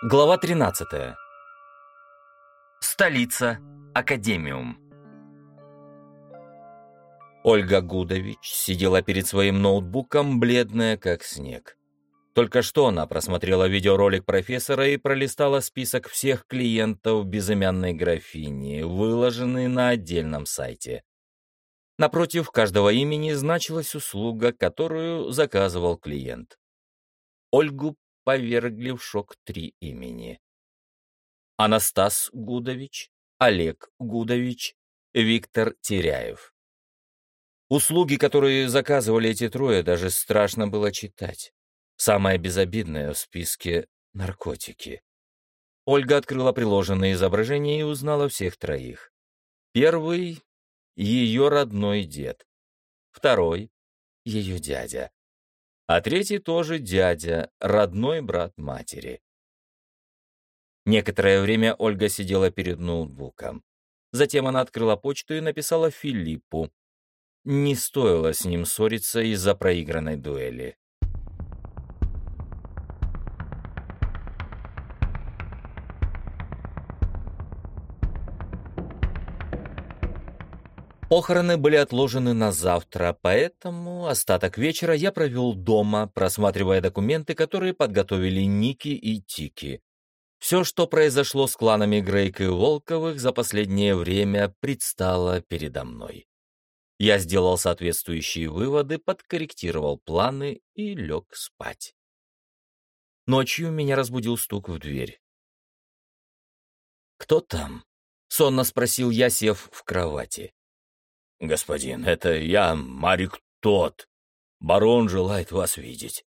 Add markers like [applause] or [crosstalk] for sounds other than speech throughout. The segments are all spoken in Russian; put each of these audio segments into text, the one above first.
Глава 13. Столица. Академиум. Ольга Гудович сидела перед своим ноутбуком, бледная как снег. Только что она просмотрела видеоролик профессора и пролистала список всех клиентов безымянной графини, выложенный на отдельном сайте. Напротив каждого имени значилась услуга, которую заказывал клиент. Ольгу повергли в шок три имени. Анастас Гудович, Олег Гудович, Виктор Теряев. Услуги, которые заказывали эти трое, даже страшно было читать. Самое безобидное в списке — наркотики. Ольга открыла приложенное изображение и узнала всех троих. Первый — ее родной дед. Второй — ее дядя а третий тоже дядя, родной брат матери. Некоторое время Ольга сидела перед ноутбуком. Затем она открыла почту и написала Филиппу. Не стоило с ним ссориться из-за проигранной дуэли. Похороны были отложены на завтра, поэтому остаток вечера я провел дома, просматривая документы, которые подготовили Ники и Тики. Все, что произошло с кланами Грейк и Волковых за последнее время, предстало передо мной. Я сделал соответствующие выводы, подкорректировал планы и лег спать. Ночью меня разбудил стук в дверь. «Кто там?» — сонно спросил я, сев в кровати. «Господин, это я, Марик Тот. Барон желает вас видеть».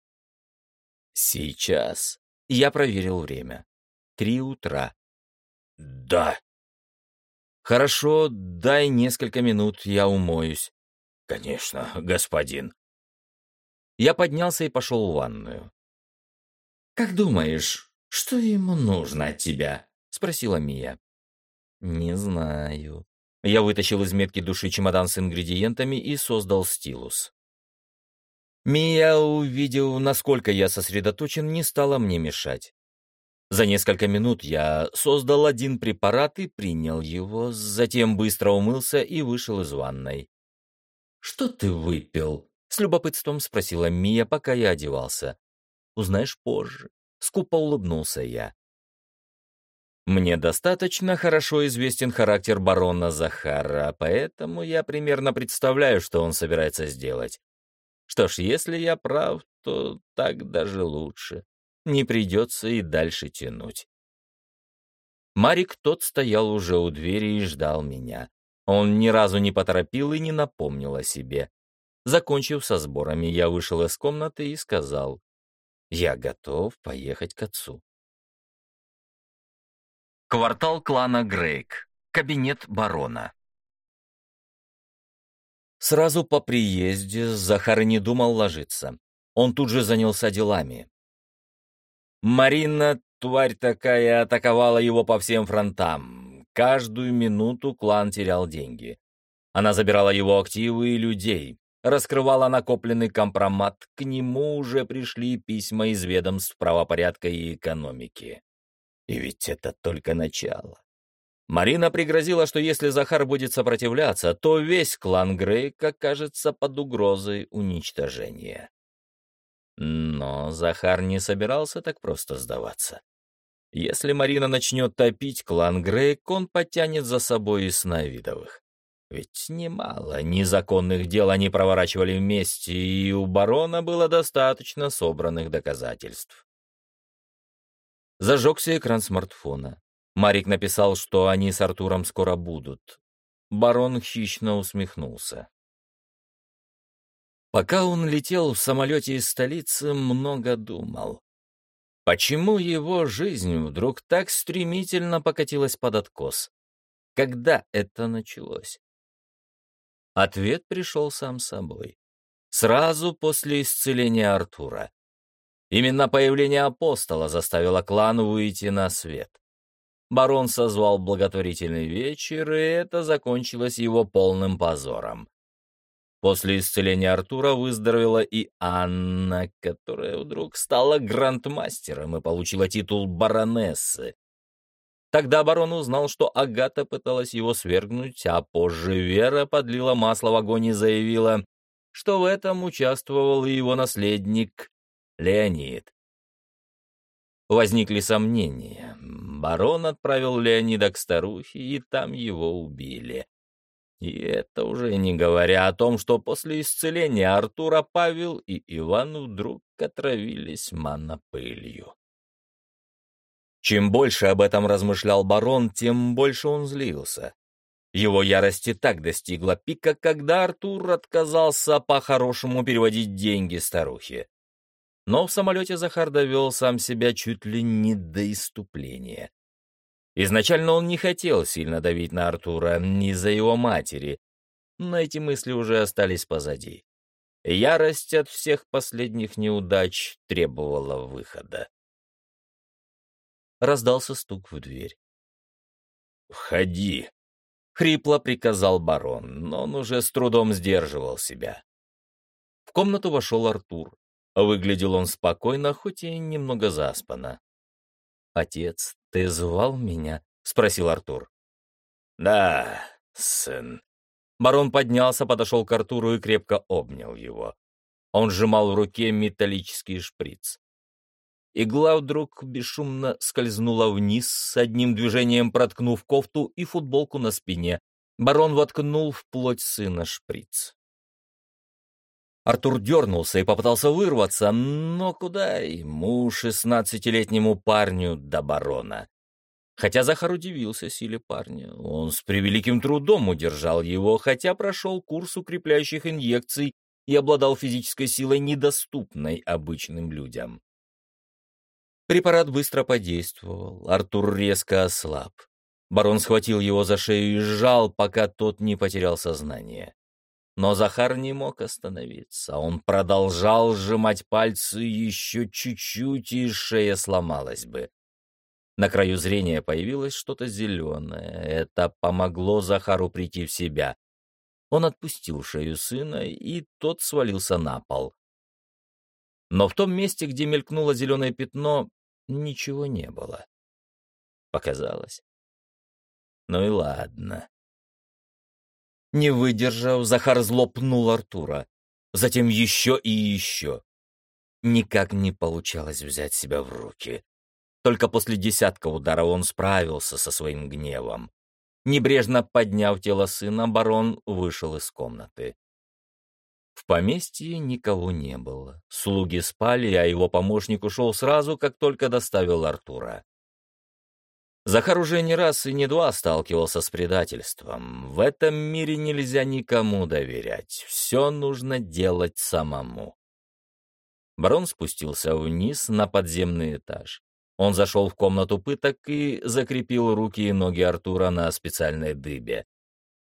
«Сейчас». Я проверил время. Три утра. «Да». «Хорошо, дай несколько минут, я умоюсь». «Конечно, господин». Я поднялся и пошел в ванную. «Как думаешь, что ему нужно от тебя?» — спросила Мия. «Не знаю», я вытащил из метки души чемодан с ингредиентами и создал стилус. Мия, увидев, насколько я сосредоточен, не стала мне мешать. За несколько минут я создал один препарат и принял его, затем быстро умылся и вышел из ванной. «Что ты выпил?» — с любопытством спросила Мия, пока я одевался. «Узнаешь позже», — скупо улыбнулся я. Мне достаточно хорошо известен характер барона Захара, поэтому я примерно представляю, что он собирается сделать. Что ж, если я прав, то так даже лучше. Не придется и дальше тянуть. Марик тот стоял уже у двери и ждал меня. Он ни разу не поторопил и не напомнил о себе. Закончив со сборами, я вышел из комнаты и сказал, «Я готов поехать к отцу». Квартал клана Грейк. Кабинет барона. Сразу по приезде Захар не думал ложиться. Он тут же занялся делами. Марина, тварь такая, атаковала его по всем фронтам. Каждую минуту клан терял деньги. Она забирала его активы и людей, раскрывала накопленный компромат, к нему уже пришли письма из ведомств правопорядка и экономики. И ведь это только начало. Марина пригрозила, что если Захар будет сопротивляться, то весь клан Грейк окажется под угрозой уничтожения. Но Захар не собирался так просто сдаваться. Если Марина начнет топить клан Грейк, он потянет за собой и Сновидовых. Ведь немало незаконных дел они проворачивали вместе, и у барона было достаточно собранных доказательств. Зажегся экран смартфона. Марик написал, что они с Артуром скоро будут. Барон хищно усмехнулся. Пока он летел в самолете из столицы, много думал. Почему его жизнь вдруг так стремительно покатилась под откос? Когда это началось? Ответ пришел сам собой. Сразу после исцеления Артура. Именно появление апостола заставило клан выйти на свет. Барон созвал благотворительный вечер, и это закончилось его полным позором. После исцеления Артура выздоровела и Анна, которая вдруг стала грандмастером и получила титул баронессы. Тогда барон узнал, что Агата пыталась его свергнуть, а позже Вера подлила масло в огонь и заявила, что в этом участвовал и его наследник Леонид. Возникли сомнения. Барон отправил Леонида к старухе, и там его убили. И это уже не говоря о том, что после исцеления Артура Павел и Иван вдруг отравились манопылью. Чем больше об этом размышлял барон, тем больше он злился. Его ярости так достигла пика, когда Артур отказался по-хорошему переводить деньги старухе. Но в самолете Захар довел сам себя чуть ли не до иступления. Изначально он не хотел сильно давить на Артура из-за его матери, но эти мысли уже остались позади. Ярость от всех последних неудач требовала выхода. Раздался стук в дверь. «Входи», — хрипло приказал барон, но он уже с трудом сдерживал себя. В комнату вошел Артур. Выглядел он спокойно, хоть и немного заспанно. «Отец, ты звал меня?» — спросил Артур. «Да, сын». Барон поднялся, подошел к Артуру и крепко обнял его. Он сжимал в руке металлический шприц. Игла вдруг бесшумно скользнула вниз, с одним движением проткнув кофту и футболку на спине. Барон воткнул в плоть сына шприц. Артур дернулся и попытался вырваться, но куда ему, шестнадцатилетнему парню, до барона? Хотя Захар удивился силе парня. Он с превеликим трудом удержал его, хотя прошел курс укрепляющих инъекций и обладал физической силой, недоступной обычным людям. Препарат быстро подействовал, Артур резко ослаб. Барон схватил его за шею и сжал, пока тот не потерял сознание. Но Захар не мог остановиться. Он продолжал сжимать пальцы еще чуть-чуть, и шея сломалась бы. На краю зрения появилось что-то зеленое. Это помогло Захару прийти в себя. Он отпустил шею сына, и тот свалился на пол. Но в том месте, где мелькнуло зеленое пятно, ничего не было. Показалось. Ну и ладно. Не выдержав, Захар злопнул Артура. Затем еще и еще. Никак не получалось взять себя в руки. Только после десятка ударов он справился со своим гневом. Небрежно подняв тело сына, барон вышел из комнаты. В поместье никого не было. Слуги спали, а его помощник ушел сразу, как только доставил Артура. Захар уже не раз и не два сталкивался с предательством. В этом мире нельзя никому доверять. Все нужно делать самому. Барон спустился вниз на подземный этаж. Он зашел в комнату пыток и закрепил руки и ноги Артура на специальной дыбе.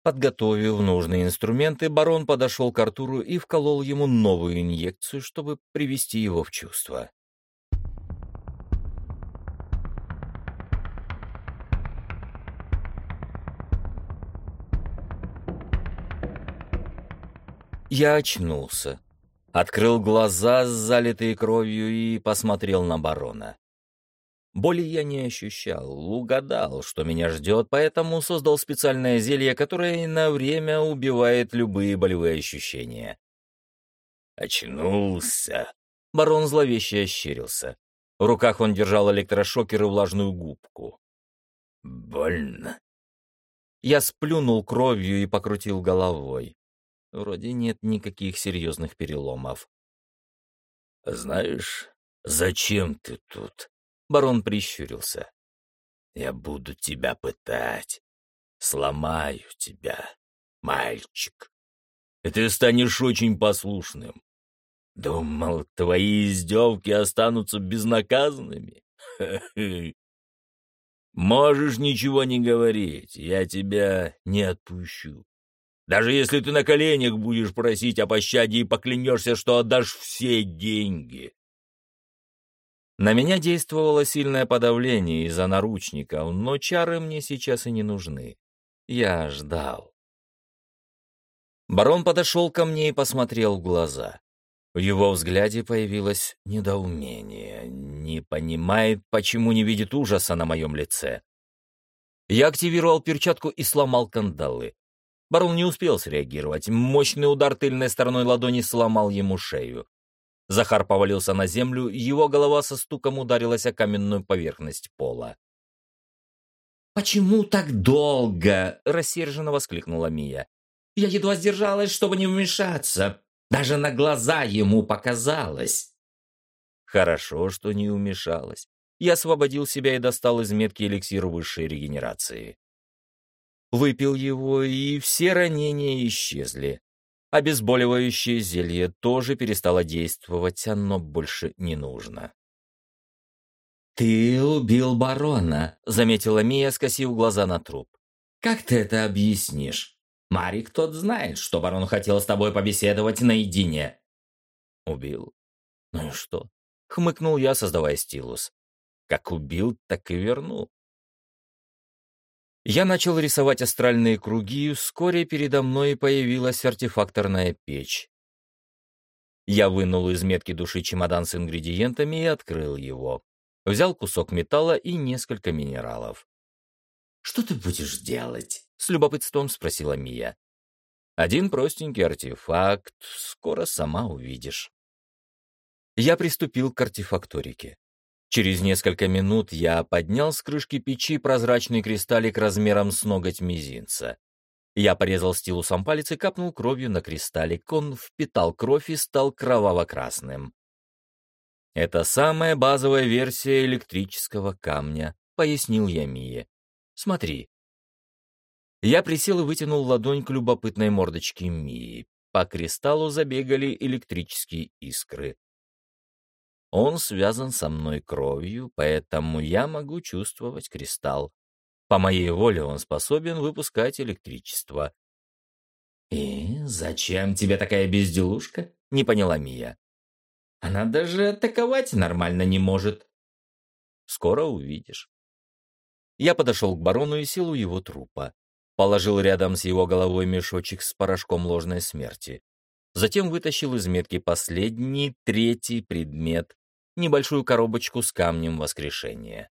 Подготовив нужные инструменты, барон подошел к Артуру и вколол ему новую инъекцию, чтобы привести его в чувство. Я очнулся. Открыл глаза, залитые кровью, и посмотрел на барона. Боли я не ощущал, угадал, что меня ждет, поэтому создал специальное зелье, которое на время убивает любые болевые ощущения. «Очнулся!» Барон зловеще ощерился. В руках он держал электрошокер и влажную губку. «Больно!» Я сплюнул кровью и покрутил головой. Вроде нет никаких серьезных переломов. «Знаешь, зачем ты тут?» Барон прищурился. «Я буду тебя пытать. Сломаю тебя, мальчик. И ты станешь очень послушным. Думал, твои издевки останутся безнаказанными? Можешь ничего не говорить, я тебя не отпущу. Даже если ты на коленях будешь просить о пощаде и поклянешься, что отдашь все деньги. На меня действовало сильное подавление из-за наручников, но чары мне сейчас и не нужны. Я ждал. Барон подошел ко мне и посмотрел в глаза. В его взгляде появилось недоумение. Не понимает, почему не видит ужаса на моем лице. Я активировал перчатку и сломал кандалы. Барон не успел среагировать. Мощный удар тыльной стороной ладони сломал ему шею. Захар повалился на землю, его голова со стуком ударилась о каменную поверхность пола. «Почему так долго?» — рассерженно воскликнула Мия. «Я едва сдержалась, чтобы не вмешаться. Даже на глаза ему показалось». Хорошо, что не умешалась. Я освободил себя и достал из метки эликсир высшей регенерации. Выпил его, и все ранения исчезли. Обезболивающее зелье тоже перестало действовать, оно больше не нужно. «Ты убил барона», — заметила Мия, скосив глаза на труп. «Как ты это объяснишь? Марик тот знает, что барон хотел с тобой побеседовать наедине». «Убил? Ну и что?» — хмыкнул я, создавая стилус. «Как убил, так и вернул. Я начал рисовать астральные круги, вскоре передо мной появилась артефакторная печь. Я вынул из метки души чемодан с ингредиентами и открыл его. Взял кусок металла и несколько минералов. «Что ты будешь делать?» — с любопытством спросила Мия. «Один простенький артефакт, скоро сама увидишь». Я приступил к артефакторике. Через несколько минут я поднял с крышки печи прозрачный кристаллик размером с ноготь мизинца. Я порезал стилусом палец и капнул кровью на кристаллик. Он впитал кровь и стал кроваво-красным. «Это самая базовая версия электрического камня», — пояснил я Мие. «Смотри». Я присел и вытянул ладонь к любопытной мордочке Мии. По кристаллу забегали электрические искры. Он связан со мной кровью, поэтому я могу чувствовать кристалл. По моей воле он способен выпускать электричество. «И зачем тебе такая безделушка?» — не поняла Мия. «Она даже атаковать нормально не может». «Скоро увидишь». Я подошел к барону и сел у его трупа. Положил рядом с его головой мешочек с порошком ложной смерти. Затем вытащил из метки последний, третий предмет небольшую коробочку с камнем воскрешения.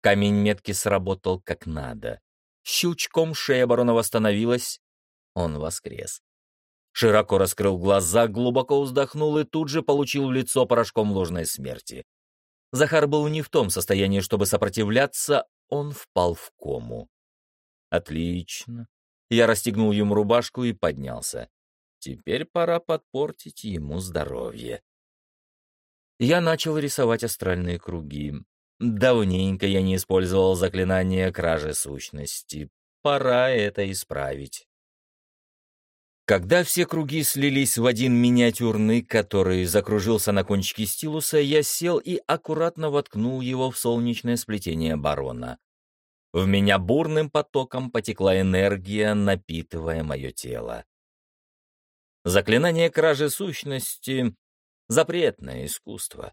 Камень метки сработал как надо. Щелчком шея барона восстановилась. Он воскрес. Широко раскрыл глаза, глубоко вздохнул и тут же получил в лицо порошком ложной смерти. Захар был не в том состоянии, чтобы сопротивляться, он впал в кому. Отлично. Я расстегнул ему рубашку и поднялся. Теперь пора подпортить ему здоровье. Я начал рисовать астральные круги. Давненько я не использовал заклинание кражи сущности. Пора это исправить. Когда все круги слились в один миниатюрный, который закружился на кончике стилуса, я сел и аккуратно воткнул его в солнечное сплетение барона. В меня бурным потоком потекла энергия, напитывая мое тело. Заклинание кражи сущности Запретное искусство.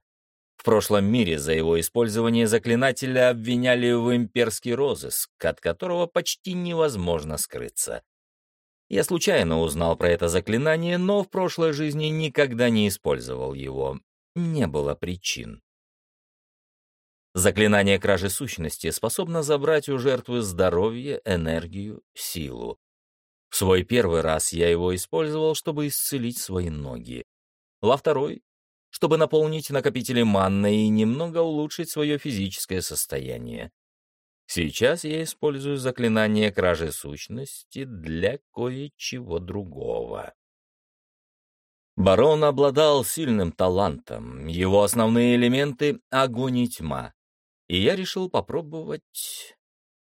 В прошлом мире за его использование заклинателя обвиняли в имперский розыск, от которого почти невозможно скрыться. Я случайно узнал про это заклинание, но в прошлой жизни никогда не использовал его. Не было причин. Заклинание кражи сущности способно забрать у жертвы здоровье, энергию, силу. В свой первый раз я его использовал, чтобы исцелить свои ноги во второй — чтобы наполнить накопители манны и немного улучшить свое физическое состояние. Сейчас я использую заклинание кражи сущности для кое-чего другого. Барон обладал сильным талантом, его основные элементы — огонь и тьма. И я решил попробовать...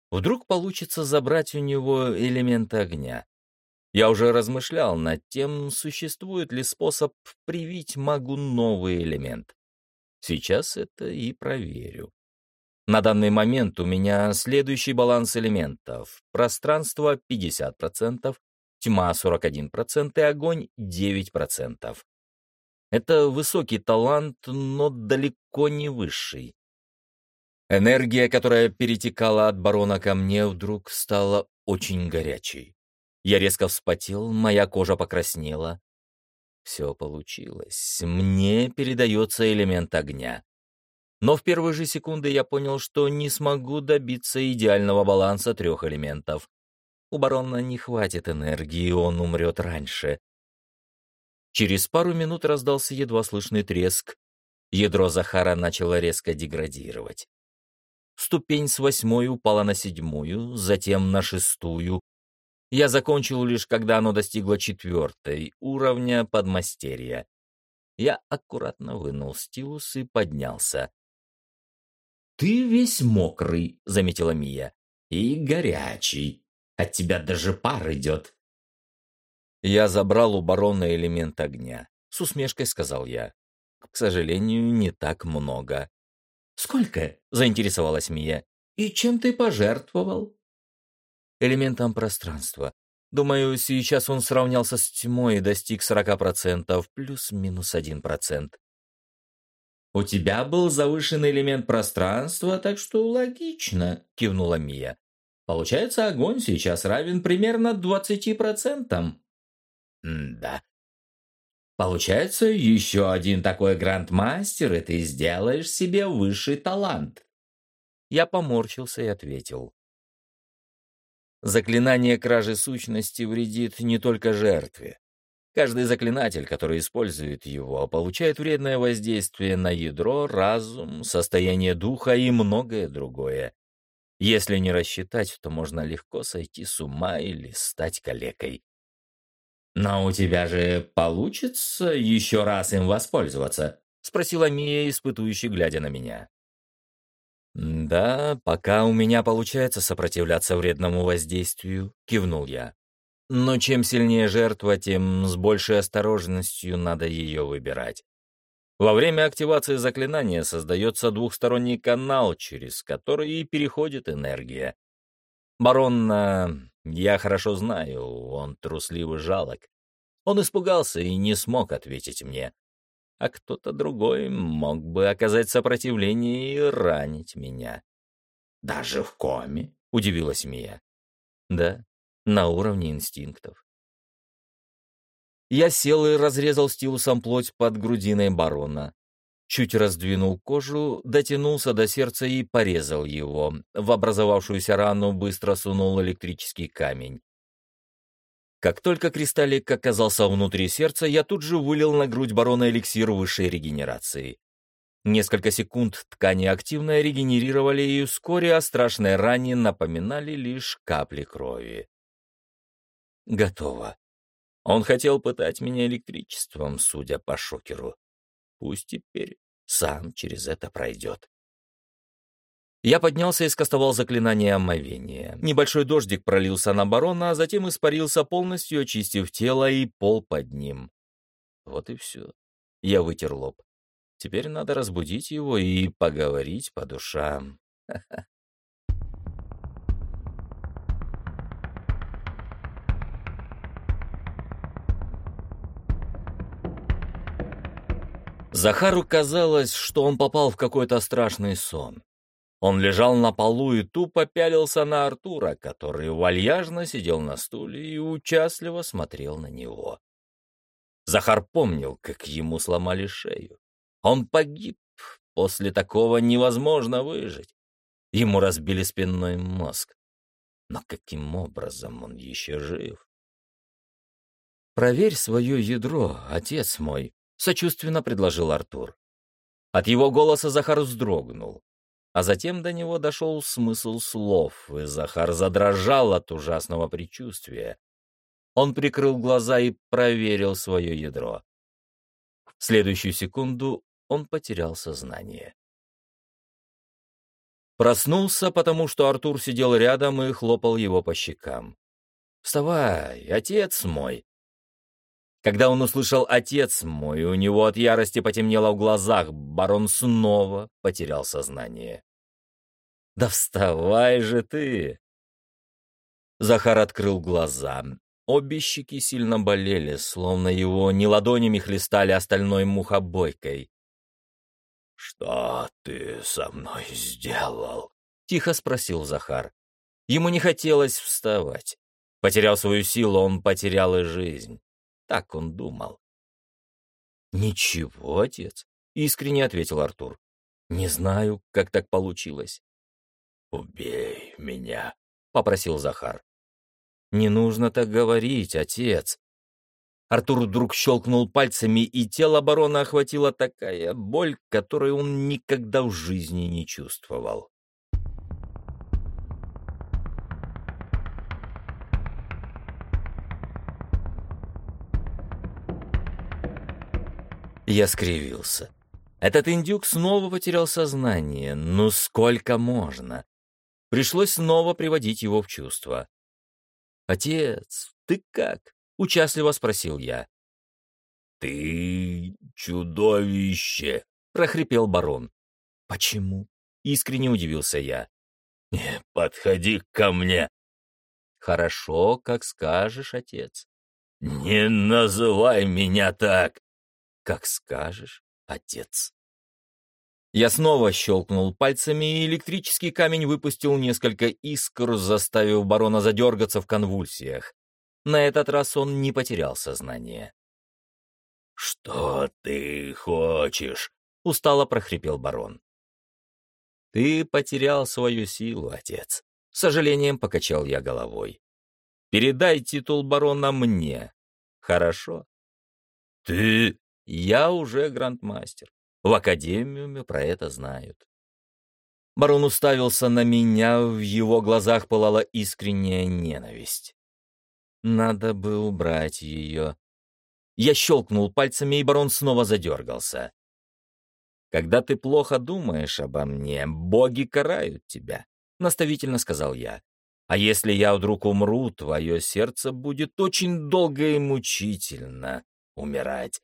Вдруг получится забрать у него элементы огня. Я уже размышлял над тем, существует ли способ привить магу новый элемент. Сейчас это и проверю. На данный момент у меня следующий баланс элементов. Пространство 50%, тьма 41% и огонь 9%. Это высокий талант, но далеко не высший. Энергия, которая перетекала от барона ко мне, вдруг стала очень горячей. Я резко вспотел, моя кожа покраснела. Все получилось. Мне передается элемент огня. Но в первые же секунды я понял, что не смогу добиться идеального баланса трех элементов. У барона не хватит энергии, он умрет раньше. Через пару минут раздался едва слышный треск. Ядро Захара начало резко деградировать. Ступень с восьмой упала на седьмую, затем на шестую. Я закончил лишь, когда оно достигло четвертой, уровня подмастерья. Я аккуратно вынул стилус и поднялся. «Ты весь мокрый», — заметила Мия, — «и горячий. От тебя даже пар идет». Я забрал у барона элемент огня. С усмешкой сказал я. К сожалению, не так много. «Сколько?» — заинтересовалась Мия. «И чем ты пожертвовал?» «Элементом пространства. Думаю, сейчас он сравнялся с тьмой и достиг 40%, плюс-минус 1%. «У тебя был завышенный элемент пространства, так что логично», — кивнула Мия. «Получается, огонь сейчас равен примерно 20%. «Да». «Получается, еще один такой грандмастер, и ты сделаешь себе высший талант». Я поморщился и ответил. Заклинание кражи сущности вредит не только жертве. Каждый заклинатель, который использует его, получает вредное воздействие на ядро, разум, состояние духа и многое другое. Если не рассчитать, то можно легко сойти с ума или стать калекой. «Но у тебя же получится еще раз им воспользоваться?» — спросила Мия, испытующий, глядя на меня. «Да, пока у меня получается сопротивляться вредному воздействию», — кивнул я. Но чем сильнее жертва, тем с большей осторожностью надо ее выбирать. Во время активации заклинания создается двухсторонний канал, через который и переходит энергия. Баронна я хорошо знаю, он трусливый жалок. Он испугался и не смог ответить мне. А кто-то другой мог бы оказать сопротивление и ранить меня. «Даже в коме?» — удивилась Мия. «Да, на уровне инстинктов. Я сел и разрезал стилусом плоть под грудиной барона. Чуть раздвинул кожу, дотянулся до сердца и порезал его. В образовавшуюся рану быстро сунул электрический камень. Как только кристаллик оказался внутри сердца, я тут же вылил на грудь барона эликсир высшей регенерации. Несколько секунд ткани активно регенерировали, и вскоре о страшной ране напоминали лишь капли крови. Готово. Он хотел пытать меня электричеством, судя по шокеру. Пусть теперь сам через это пройдет. Я поднялся и скостовал заклинание омовения. Небольшой дождик пролился на барона, а затем испарился полностью, очистив тело и пол под ним. Вот и все. Я вытер лоб. Теперь надо разбудить его и поговорить по душам. [laughs] Захару казалось, что он попал в какой-то страшный сон. Он лежал на полу и тупо пялился на Артура, который вальяжно сидел на стуле и участливо смотрел на него. Захар помнил, как ему сломали шею. Он погиб. После такого невозможно выжить. Ему разбили спинной мозг. Но каким образом он еще жив? «Проверь свое ядро, отец мой», сочувственно предложил Артур. От его голоса Захар вздрогнул. А затем до него дошел смысл слов, и Захар задрожал от ужасного предчувствия. Он прикрыл глаза и проверил свое ядро. В следующую секунду он потерял сознание. Проснулся, потому что Артур сидел рядом и хлопал его по щекам. «Вставай, отец мой!» Когда он услышал «отец мой», у него от ярости потемнело в глазах, барон снова потерял сознание. «Да вставай же ты!» Захар открыл глаза. Обе щеки сильно болели, словно его не ладонями хлестали остальной мухобойкой. «Что ты со мной сделал?» — тихо спросил Захар. Ему не хотелось вставать. Потеряв свою силу, он потерял и жизнь. Так он думал. «Ничего, отец», — искренне ответил Артур. «Не знаю, как так получилось». «Убей меня», — попросил Захар. «Не нужно так говорить, отец». Артур вдруг щелкнул пальцами, и тело барона охватила такая боль, которой он никогда в жизни не чувствовал. Я скривился. Этот индюк снова потерял сознание. Ну сколько можно? Пришлось снова приводить его в чувство. «Отец, ты как?» — участливо спросил я. «Ты чудовище!» — прохрипел барон. «Почему?» — искренне удивился я. «Не подходи ко мне!» «Хорошо, как скажешь, отец». «Не называй меня так!» «Как скажешь, отец». Я снова щелкнул пальцами, и электрический камень выпустил несколько искр, заставив барона задергаться в конвульсиях. На этот раз он не потерял сознание. «Что ты хочешь?» — устало прохрипел барон. «Ты потерял свою силу, отец», — сожалением покачал я головой. «Передай титул барона мне. Хорошо?» «Ты...» «Я уже грандмастер. В академиуме про это знают. Барон уставился на меня, в его глазах пылала искренняя ненависть. Надо бы убрать ее. Я щелкнул пальцами, и барон снова задергался. «Когда ты плохо думаешь обо мне, боги карают тебя», — наставительно сказал я. «А если я вдруг умру, твое сердце будет очень долго и мучительно умирать.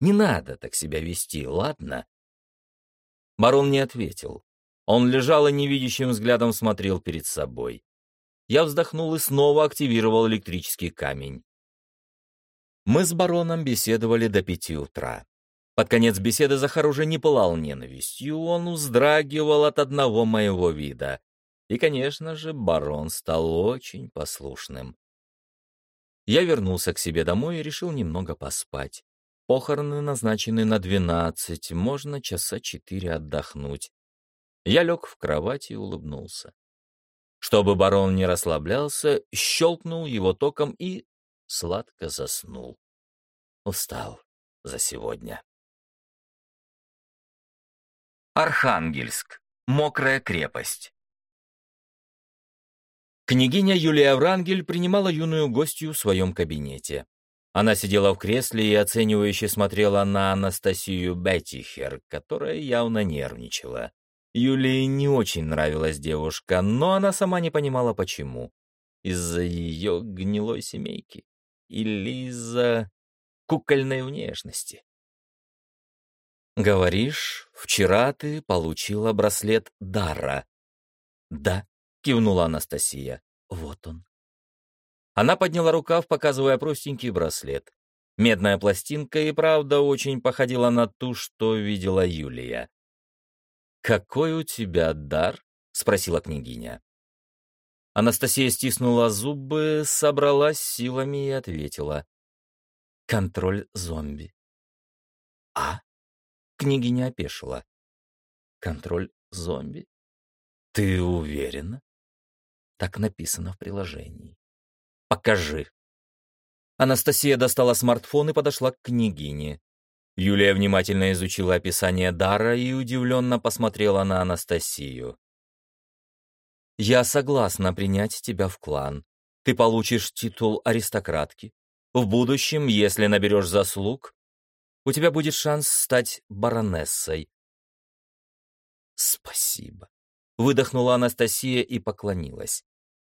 Не надо так себя вести, ладно?» Барон не ответил. Он лежал и невидящим взглядом смотрел перед собой. Я вздохнул и снова активировал электрический камень. Мы с бароном беседовали до пяти утра. Под конец беседы Захар уже не пылал ненавистью, он вздрагивал от одного моего вида. И, конечно же, барон стал очень послушным. Я вернулся к себе домой и решил немного поспать. Похороны назначены на двенадцать, можно часа четыре отдохнуть. Я лег в кровать и улыбнулся. Чтобы барон не расслаблялся, щелкнул его током и сладко заснул. Устал за сегодня. Архангельск. Мокрая крепость. Княгиня Юлия Врангель принимала юную гостью в своем кабинете. Она сидела в кресле и оценивающе смотрела на Анастасию Беттихер, которая явно нервничала. Юлии не очень нравилась девушка, но она сама не понимала, почему. Из-за ее гнилой семейки или из-за кукольной внешности. «Говоришь, вчера ты получила браслет Дара?» «Да», — кивнула Анастасия. «Вот он». Она подняла рукав, показывая простенький браслет. Медная пластинка и правда очень походила на ту, что видела Юлия. «Какой у тебя дар?» — спросила княгиня. Анастасия стиснула зубы, собралась силами и ответила. «Контроль зомби». «А?» — княгиня опешила. «Контроль зомби? Ты уверена?» Так написано в приложении. Покажи». Анастасия достала смартфон и подошла к княгине. Юлия внимательно изучила описание дара и удивленно посмотрела на Анастасию. «Я согласна принять тебя в клан. Ты получишь титул аристократки. В будущем, если наберешь заслуг, у тебя будет шанс стать баронессой». «Спасибо», — выдохнула Анастасия и поклонилась.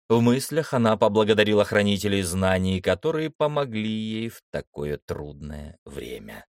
В мыслях она поблагодарила хранителей знаний, которые помогли ей в такое трудное время.